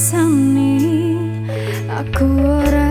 sani aku ora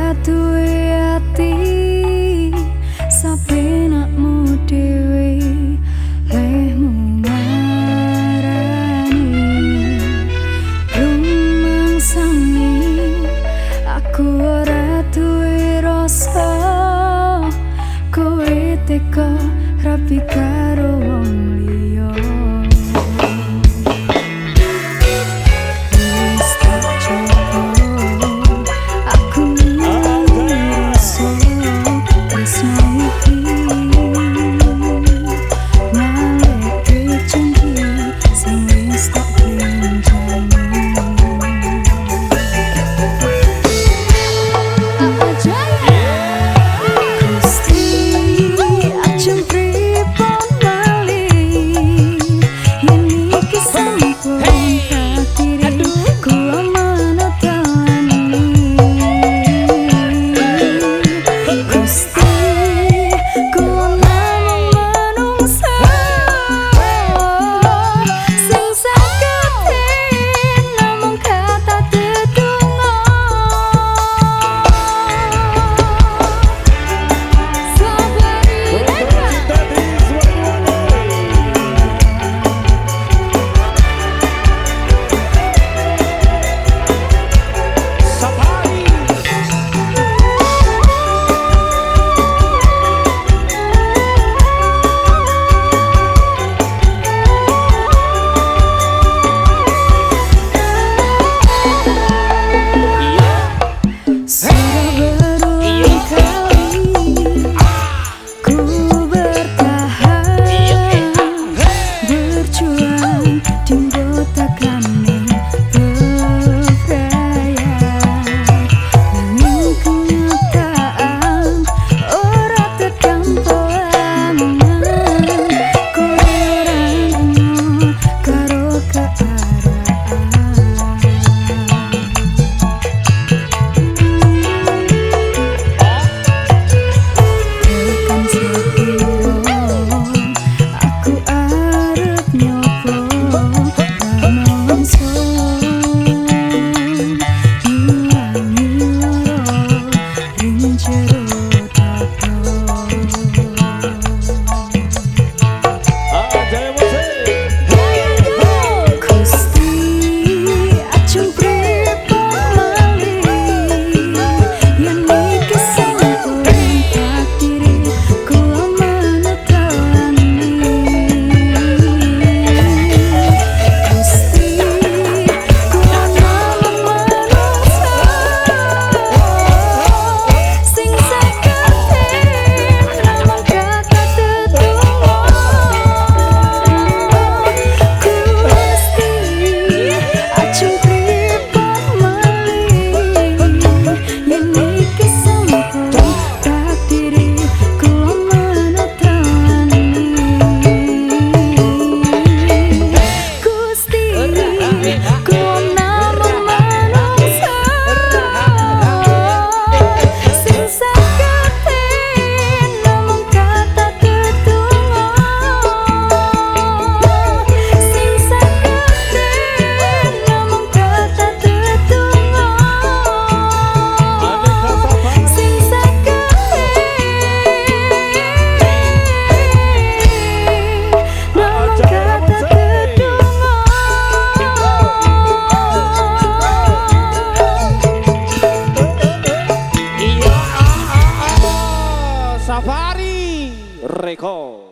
Record.